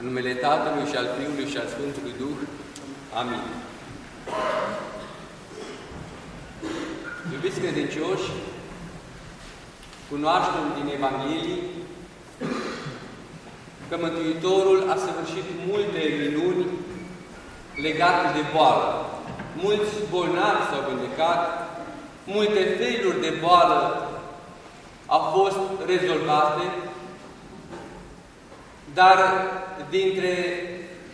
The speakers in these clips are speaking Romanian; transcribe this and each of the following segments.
În numele Tatălui și al Fiului și al Sfântului Duh. Amin. Iubiți credincioși, cunoaștem din Evanghelie că Mântuitorul a săvârșit multe minuni legate de boală. Mulți bolnavi s-au vindecat, multe feluri de boală au fost rezolvate, dar dintre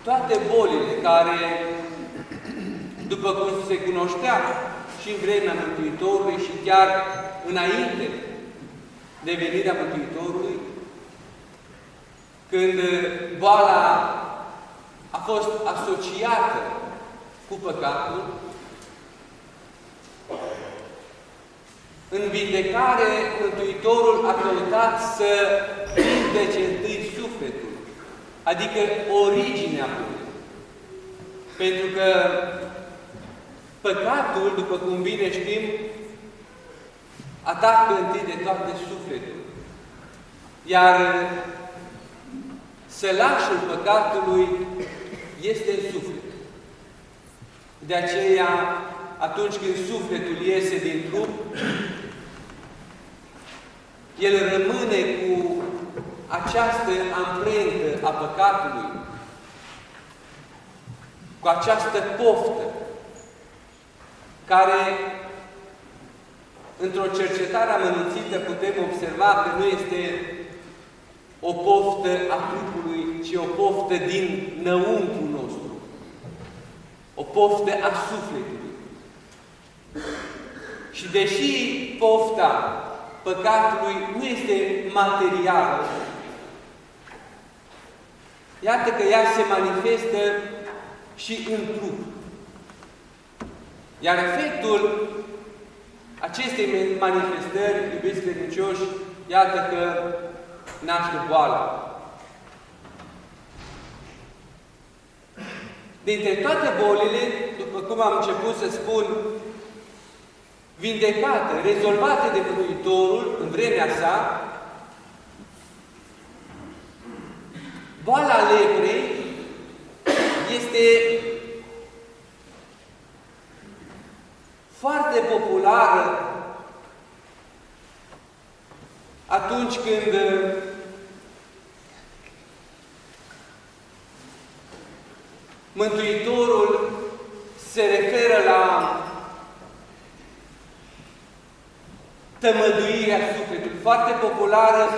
toate bolile care, după cum se cunoștea și în vremea Mântuitorului și chiar înainte de venirea Mântuitorului, când boala a fost asociată cu păcatul, în vindecare, Mântuitorul a căutat să vindece întâi sufletul, adică originea lui. Pentru că păcatul, după cum bine știm, atacă întâi de toate sufletul. Iar sălașul păcatului este în suflet. De aceea, atunci când sufletul iese din trup, el rămâne cu această amprentă a păcatului, cu această poftă, care, într-o cercetare amănunțită, putem observa că nu este o poftă a trupului, ci o poftă din năuntru nostru. O poftă a sufletului. Și deși pofta păcatului nu este materială, iată că ea se manifestă și în trup. Iar efectul acestei manifestări, iubiți credincioși, iată că naște boala. Dintre toate bolile, după cum am început să spun, vindecate, rezolvate de Mântuitorul în vremea sa, boala leprei este foarte populară atunci când Mântuitorul se referă la tămăduirea sufletului, foarte populară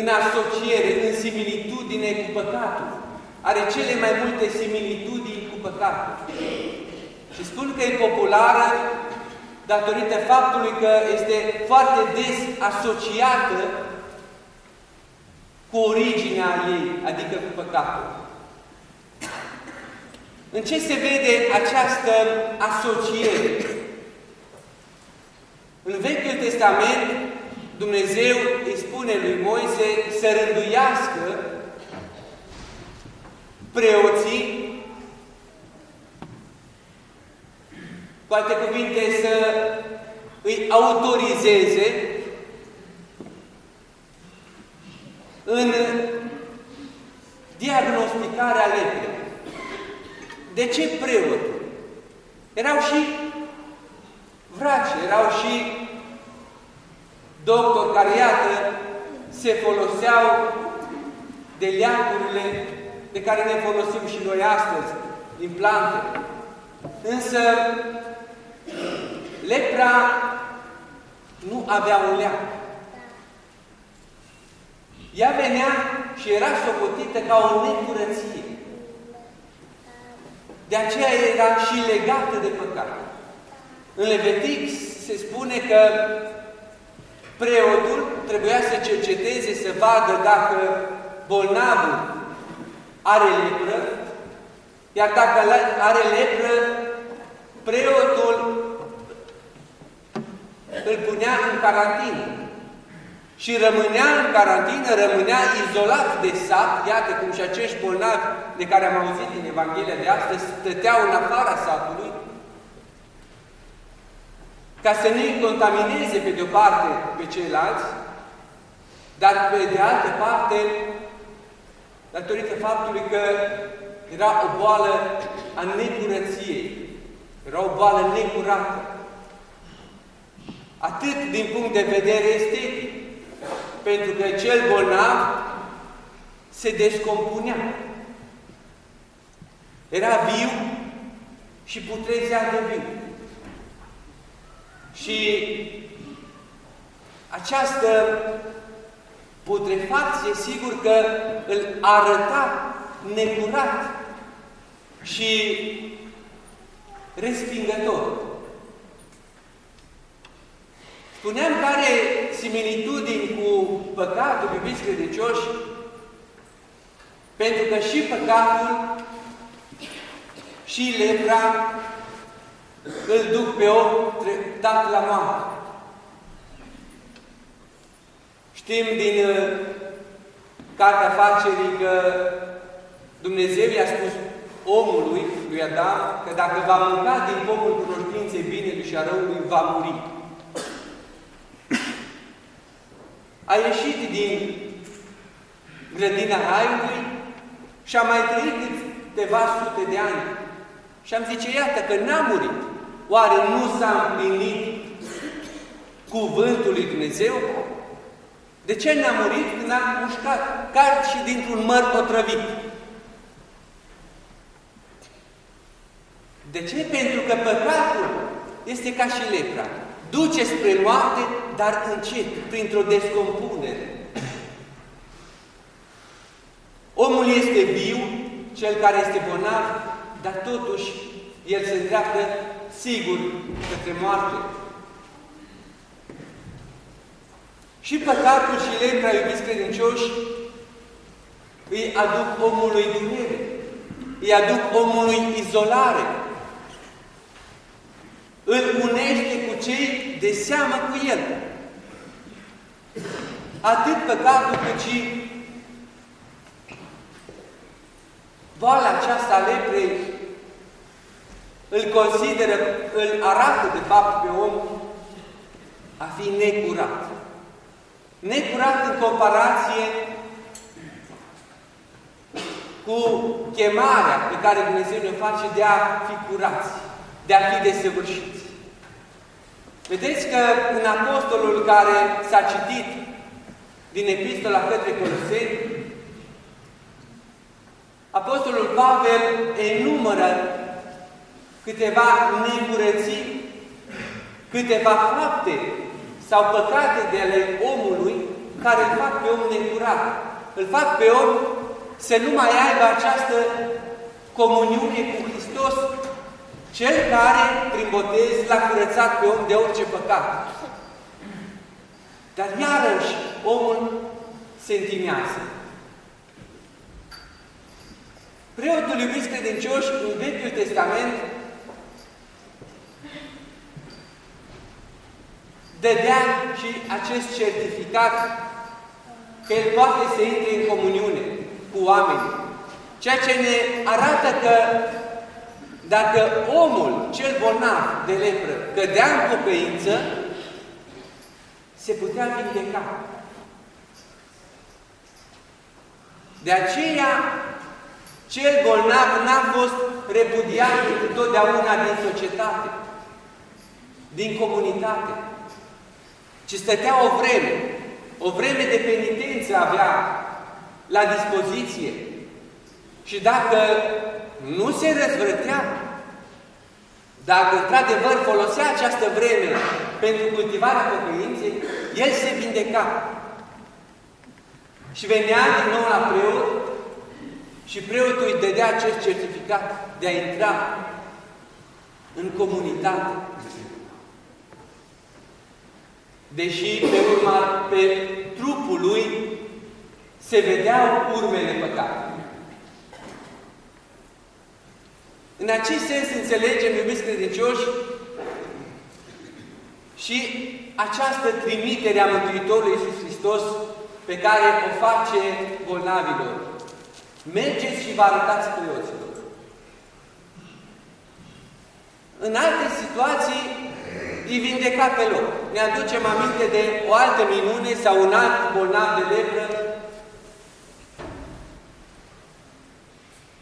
în asociere, în similitudine cu păcatul. Are cele mai multe similitudini cu păcatul. Și spun că e populară datorită faptului că este foarte des asociată cu originea ei, adică cu păcatul. În ce se vede această asociere? În Vechiul Testament, Dumnezeu îi spune lui Moise să rânduiască preoții, cu alte cuvinte să îi autorizeze în diagnosticarea leprei. De ce preot? Erau și vraci, erau și doctori care, iată, se foloseau de leacurile de care ne folosim și noi astăzi, din plante. Însă, lepra nu avea un leac. Ea venea și era socotită ca o necurăție. De aceea era și legată de păcat. În Levitic se spune că preotul trebuia să cerceteze, să vadă dacă bolnavul are lepră, iar dacă are lepră, preotul îl punea în carantină. Și rămânea în carantină, rămânea izolat de sat, iată cum și acești bolnavi de care am auzit în Evanghelia de astăzi, stăteau în afara satului, ca să nu-i contamineze pe de-o parte pe ceilalți, Dar pe de altă parte, datorită faptului că era o boală a necurăției, era o boală necurată, atât din punct de vedere estetic, pentru că cel bolnav se descompunea. Era viu și putrezea de viu. Și această putrefacție, sigur că îl arăta necurat și respingător. Spuneam că are similitudini cu păcatul, iubiți credincioși, pentru că și păcatul și lepra îl duc pe om treptat la moarte. Știm din uh, Cartea Facerii că Dumnezeu i-a spus omului, lui Adam, că dacă va mânca din pomul cunoștinței binelui și a răului, va muri. A ieșit din grădina Raiului și a mai trăit câteva sute de ani. Și am zice, iată că n-a murit. Oare nu s-a împlinit cuvântul lui Dumnezeu? De ce ne-a murit când am mușcat cart și dintr-un măr otrăvit? De ce? Pentru că păcatul este ca și lepra. Duce spre moarte, dar încet, printr-o descompunere. Omul este viu, cel care este bolnav, dar totuși el se îndreaptă sigur către moarte. Și păcatul și lepra, iubiți credincioși, îi aduc omului durere, îi aduc omului izolare, îl unește cu cei de seamă cu el. Atât păcatul cât și boala aceasta a leprei îl consideră, îl arată de fapt pe om a fi necurat. Necurat în comparație cu chemarea pe care Dumnezeu ne face de a fi curați, de a fi desăvârșiți. Vedeți că în apostolul care s-a citit din epistola către Coloseni, Apostolul Pavel enumără câteva necurății, câteva fapte sau păcate de ale omului care îl fac pe om necurat. Îl fac pe om să nu mai aibă această comuniune cu Hristos, cel care, prin botez, l-a curățat pe om de orice păcat. Dar iarăși omul se întinează. Preotul iubiți credincioși în Vechiul Testament dădea și acest certificat că el poate să intre în comuniune cu oamenii. Ceea ce ne arată că dacă omul cel bolnav de lepră cădea în pocăință, se putea vindeca. De aceea, cel bolnav n-a fost repudiat întotdeauna din societate, din comunitate ci stătea o vreme, o vreme de penitență avea la dispoziție. Și dacă nu se răzvrătea, dacă într-adevăr folosea această vreme pentru cultivarea pocăinței, el se vindeca. Și venea din nou la preot și preotul îi dădea acest certificat de a intra în comunitate. Deși pe urma, pe trupul lui se vedeau urmele păcatului. În acest sens înțelegem, iubiți credincioși, și această trimitere a Mântuitorului Iisus Hristos pe care o face bolnavilor. Mergeți și vă arătați preoților. În alte situații, îi vindeca pe loc. Ne aducem aminte de o altă minune sau un alt bolnav de lepră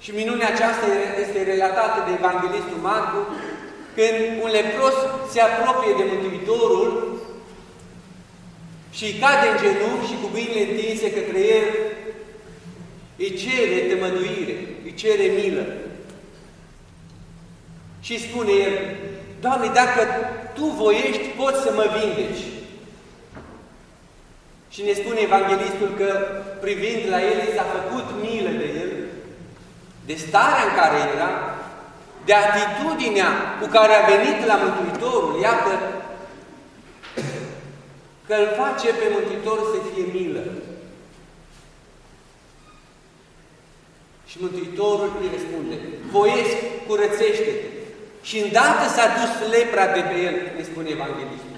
Și minunea aceasta este relatată de Evanghelistul Marcu, când un lepros se apropie de Mântuitorul și cade în genunchi și cu mâinile întinse către el, îi cere tămăduire, îi cere milă. Și spune el, Doamne, dacă Tu voiești, poți să mă vindeci. Și ne spune Evanghelistul că, privind la el, s-a făcut milă de el, de starea în care era, de atitudinea cu care a venit la Mântuitorul, iată, că îl face pe Mântuitor să fie milă. Și Mântuitorul îi răspunde, voiesc, curățește-te. Și îndată s-a dus lepra de pe el, ne spune Evanghelistul.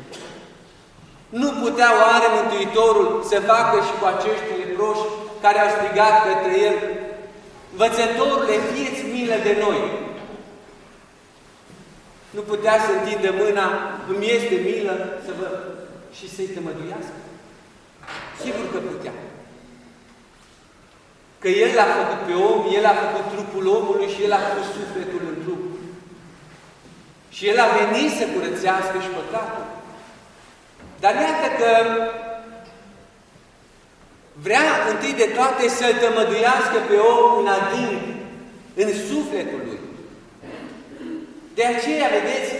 Nu putea oare Mântuitorul să facă și cu acești leproși care au strigat către el, Învățătorule, fieți milă de noi! Nu putea să întindă mâna, îmi este milă să vă și să-i tămăduiască? Sigur că putea. Că El l-a făcut pe om, El a făcut trupul omului și El a pus sufletul în trup. Și El a venit să curățească și păcatul. Dar iată că vrea întâi de toate să-L tămăduiască pe om în adânc, în sufletul lui. De aceea, vedeți,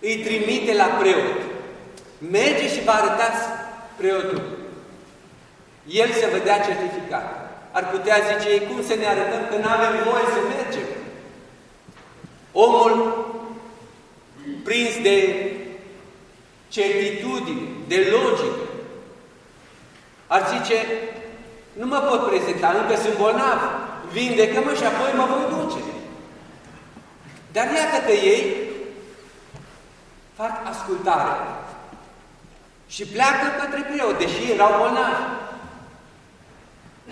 îi trimite la preot. Merge și vă arătați preotul. El să vă dea certificat. Ar putea zice ei, cum să ne arătăm că nu avem voie să mergem? Omul prins de certitudine, de logică, ar zice, nu mă pot prezenta, încă sunt bolnav, vindecă-mă și apoi mă voi duce. Dar iată că ei fac ascultare și pleacă către preot, deși erau bolnavi.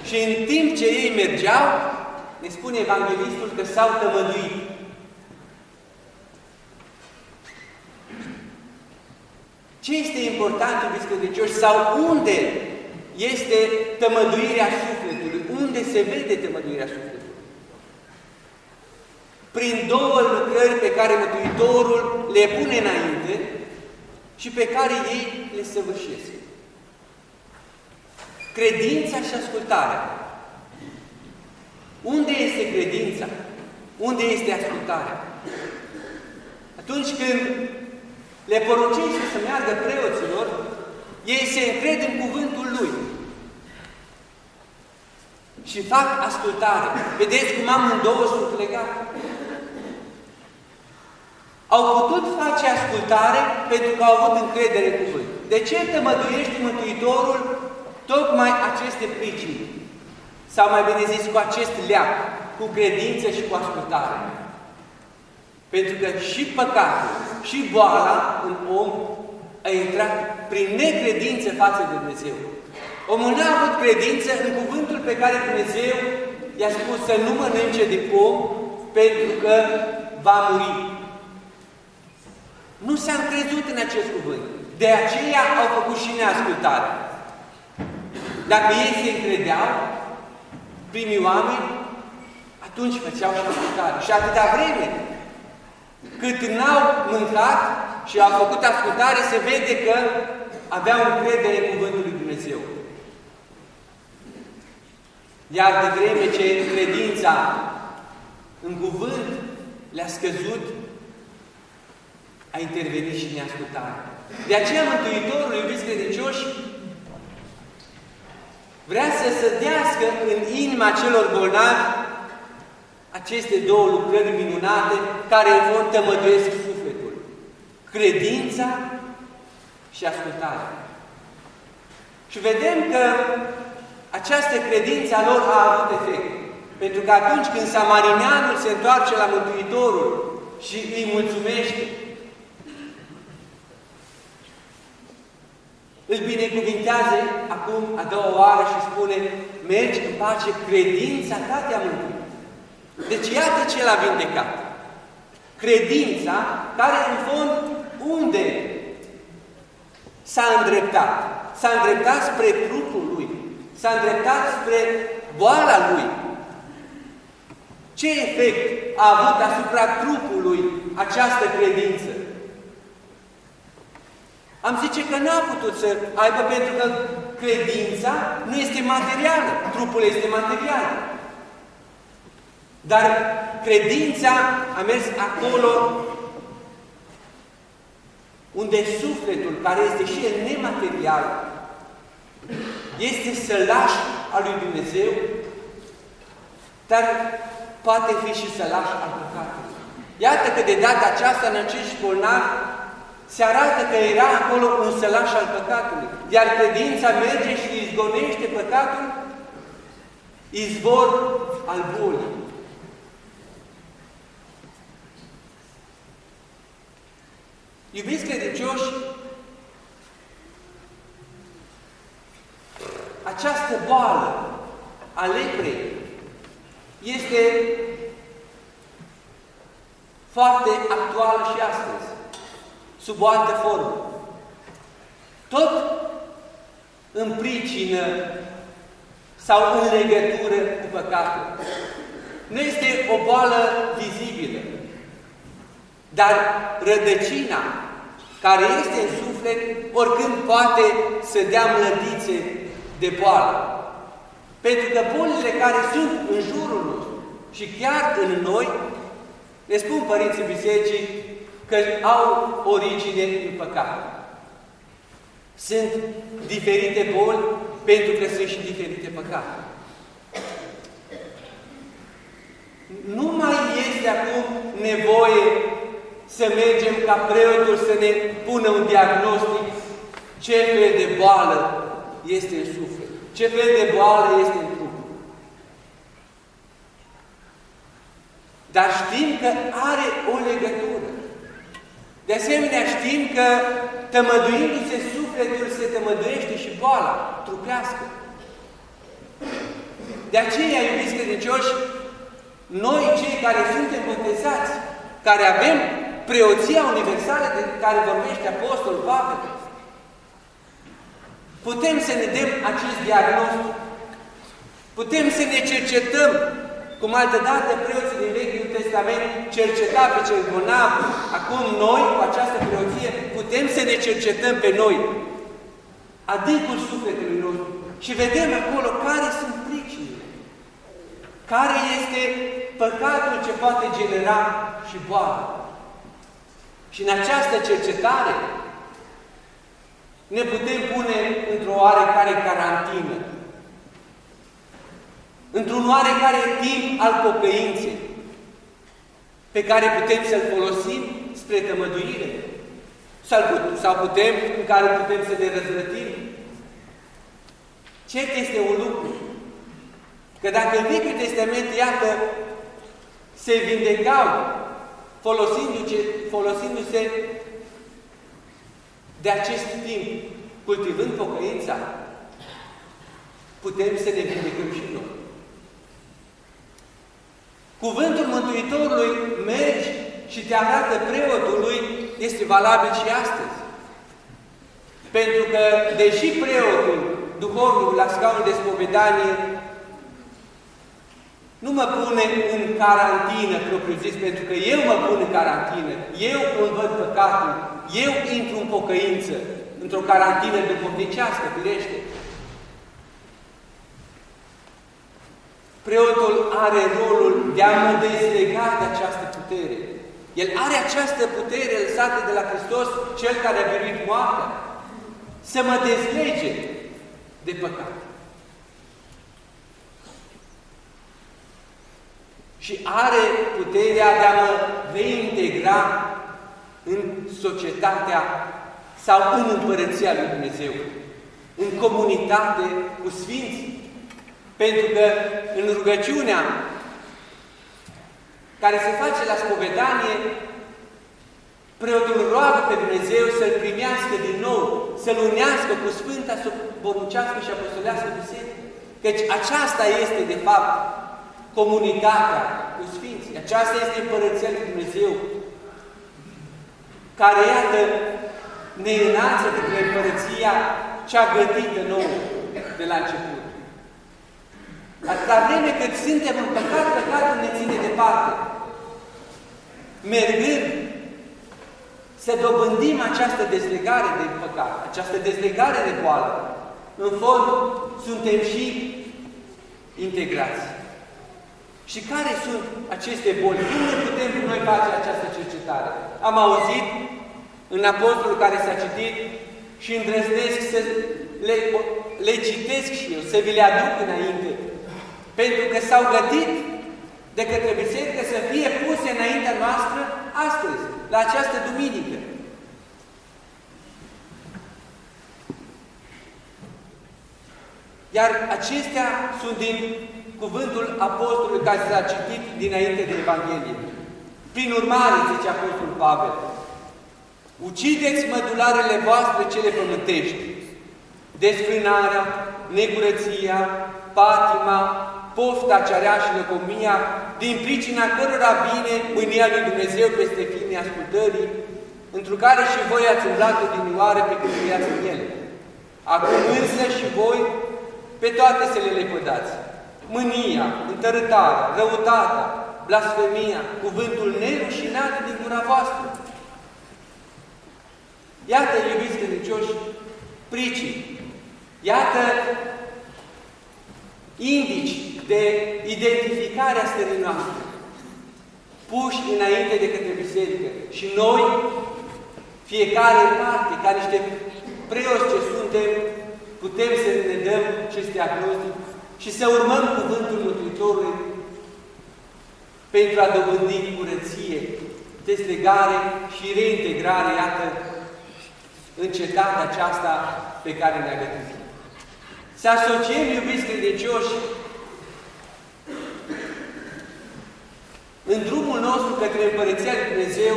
Și în timp ce ei mergeau, ne spune Evanghelistul că s-au tămăduit. Ce este important, iubiți credincioși, sau unde este tămăduirea sufletului? Unde se vede tămăduirea sufletului? Prin două lucrări pe care Mântuitorul le pune înainte și pe care ei le săvârșesc. Credința și ascultarea. Unde este credința? Unde este ascultarea? Atunci când le poruncește să meargă preoților, ei se încred în cuvântul Lui și fac ascultare. Vedeți cum amândouă sunt legate? Au putut face ascultare pentru că au avut încredere în cuvânt. De ce tămăduiește Mântuitorul tocmai aceste pricini? Sau mai bine zis, cu acest leac, cu credință și cu ascultare. Pentru că și păcatul, și boala în om a intrat prin necredință față de Dumnezeu. Omul n-a avut credință în cuvântul pe care Dumnezeu i-a spus să nu mănânce de pom pentru că va muri. Nu s-a încrezut în acest cuvânt. De aceea au făcut și neascultare. Dacă ei se încredeau, primii oameni, atunci făceau și ascultare. Și atâta vreme cât n-au mâncat și au făcut ascultare, se vede că aveau încredere în Cuvântul lui Dumnezeu. Iar de vreme ce credința în cuvânt le-a scăzut, a intervenit și neascultare. De aceea Mântuitorul, iubiți credincioși, vrea să sădească în inima celor bolnavi aceste două lucrări minunate care îi vor tămăduiesc sufletul. Credința și ascultarea. Și vedem că această credință a lor a avut efect. Pentru că atunci când samarineanul se întoarce la Mântuitorul și îi mulțumește, îl binecuvintează acum a doua oară și spune, mergi în pace, credința ta te-a mântuit. Deci iată ce l-a vindecat. Credința care în fond unde s-a îndreptat? S-a îndreptat spre trupul lui, s-a îndreptat spre boala lui. Ce efect a avut asupra trupului această credință? Am zice că n-a putut să aibă pentru că credința nu este materială, trupul este material. Dar credința a mers acolo unde sufletul, care este și el nematerial, este sălaș al lui Dumnezeu, dar poate fi și sălaș al păcatului. Iată că de data aceasta în acești bolnavi se arată că era acolo un sălaș al păcatului, iar credința merge și izgonește păcatul, izvor al bolii. Iubiți credincioși, această boală a leprei este foarte actuală și astăzi, sub o altă formă. Tot în pricină sau în legătură cu păcatul. Nu este o boală vizibilă, dar rădăcina care este în suflet, oricând poate să dea mlădițe de boală. Pentru că bolile care sunt în jurul nostru și chiar în noi, ne spun părinții bisericii că au origine în păcat. Sunt diferite boli pentru că sunt și diferite păcate. Nu mai este acum nevoie să mergem ca preotul să ne pună un diagnostic ce fel de boală este în suflet, ce fel de boală este în trup. Dar știm că are o legătură. De asemenea știm că tămăduindu-se sufletul se tămăduiește și boala trupească. De aceea, iubiți credincioși, noi cei care suntem botezați, care avem preoția universală de care vorbește Apostolul Pavel. Putem să ne dăm acest diagnostic. Putem să ne cercetăm, cum altădată preoții din Vechiul Testament cerceta pe cel bolnav. Acum noi, cu această preoție, putem să ne cercetăm pe noi. Adâncul sufletului nostru. Și vedem acolo care sunt pricinile. Care este păcatul ce poate genera și boală. Și în această cercetare ne putem pune într-o oarecare carantină, într-un oarecare timp al pocăinței, pe care putem să-l folosim spre tămăduire, sau putem, în care putem să ne răzvrătim. Cert este un lucru, că dacă în Vechiul Testament, iată, se vindecau folosindu-se folosindu de acest timp, cultivând pocăința, putem să ne vindecăm și noi. Cuvântul Mântuitorului mergi și te arată preotului este valabil și astăzi. Pentru că, deși preotul, duhovnicul la scaunul de spovedanie, nu mă pune în carantină, propriu-zis, pentru că eu mă pun în carantină, eu îmi văd păcatul, eu intru în pocăință, într-o carantină duhovnicească, firește. Preotul are rolul de a mă dezlega de această putere. El are această putere lăsată de la Hristos, Cel care a biruit moartea, să mă dezlege de păcat. Și are puterea de a mă reintegra în societatea sau în împărăția lui Dumnezeu, în comunitate cu Sfinții. Pentru că în rugăciunea care se face la spovedanie, preotul roagă pe Dumnezeu să-L primească din nou, să-L unească cu Sfânta, să poruncească și apostolească biserică. Căci aceasta este, de fapt, comunitatea cu Sfinții. Aceasta este Împărăția lui Dumnezeu, care, iată, ne înalță către împărăția cea gătită nouă de la început. Atâta vreme cât suntem în păcat, păcatul ne ține departe. Mergând să dobândim această dezlegare de păcat, această dezlegare de boală, în fond suntem și integrați. Și care sunt aceste boli? Cum ne putem noi face această cercetare? Am auzit în apostolul care s-a citit și îndrăznesc să le, le citesc și eu, să vi le aduc înainte. Pentru că s-au gătit de către biserică să fie puse înaintea noastră astăzi, la această duminică. Iar acestea sunt din cuvântul apostolului care s-a citit dinainte de Evanghelie. Prin urmare, zice Apostolul Pavel, ucideți mădularele voastre cele pământești, desfrânarea, negurăția, patima, pofta cearea și lăcomia, din pricina cărora vine mânia lui Dumnezeu peste fiii ascultării, într care și voi ați umblat odinioare pe când în ele. Acum însă și voi pe toate să le lepădați. Mânia, întărâtarea, răutatea, blasfemia, cuvântul nerușinat din gura voastră. Iată, iubiți credincioși, pricii. Iată indici de identificare a stării noastre, puși înainte de către biserică. Și noi, fiecare în parte, ca niște preoți ce suntem, putem să ne dăm acest diagnostic și să urmăm cuvântul Mântuitorului pentru a dobândi curăție, deslegare și reintegrare, iată, în cetatea aceasta pe care ne-a gătit. Să asociem, iubiți credincioși, în drumul nostru către Împărăția Lui Dumnezeu,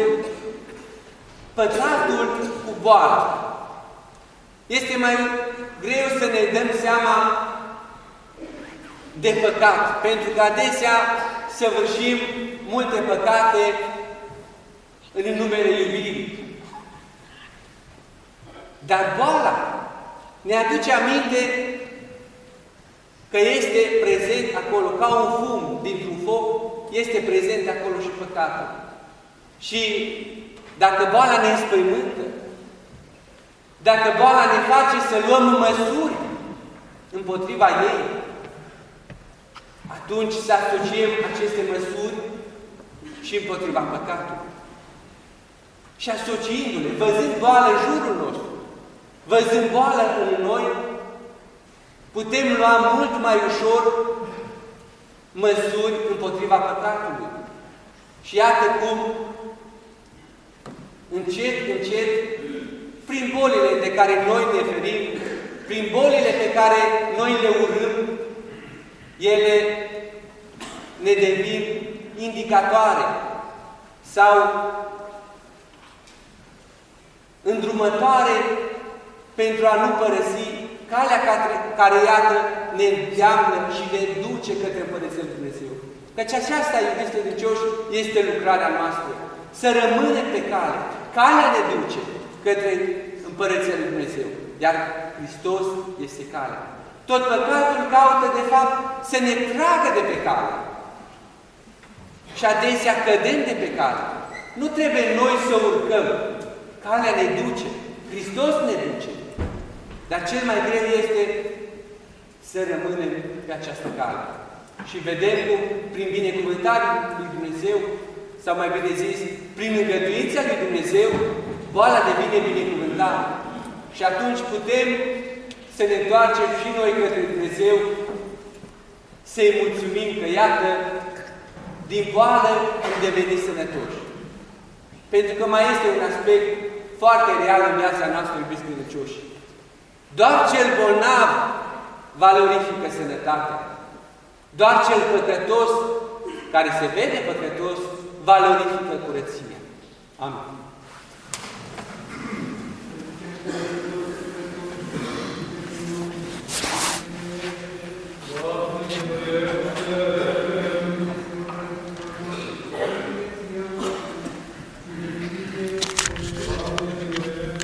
păcatul cu boală. Este mai greu să ne dăm seama de păcat, pentru că adesea săvârșim multe păcate în numele iubirii. Dar boala ne aduce aminte că este prezent acolo, ca un fum dintr-un foc, este prezent acolo și păcatul. Și dacă boala ne înspăimântă, dacă boala ne face să luăm măsuri împotriva ei, atunci să asociem aceste măsuri și împotriva păcatului. Și asociindu-le, văzând boală în jurul nostru, văzând boală în noi, putem lua mult mai ușor măsuri împotriva păcatului. Și iată cum, încet, încet, prin bolile de care noi ne ferim, prin bolile pe care noi le urâm, ele ne devin indicatoare sau îndrumătoare pentru a nu părăsi calea care, care iată, ne îndeamnă și ne duce către Împărăția Dumnezeu. Căci aceasta, iubiți credincioși, este lucrarea noastră. Să rămânem pe cale. Calea ne duce către Împărăția Lui Dumnezeu. Iar Hristos este calea. Tot păcatul caută, de fapt, să ne tragă de pe cale. Și adesea cădem de pe cale. Nu trebuie noi să urcăm. Calea ne duce. Hristos ne duce. Dar cel mai greu este să rămânem pe această cale. Și vedem cum, prin binecuvântarea lui Dumnezeu, sau mai bine zis, prin îngăduința lui Dumnezeu, boala devine binecuvântată. Și atunci putem să ne întoarcem și noi către Dumnezeu, să-i mulțumim că, iată, din boală am devenit sănătoși. Pentru că mai este un aspect foarte real în viața noastră, iubiți credincioși. Doar cel bolnav valorifică sănătatea. Doar cel păcătos, care se vede păcătos, valorifică curăția. Amin.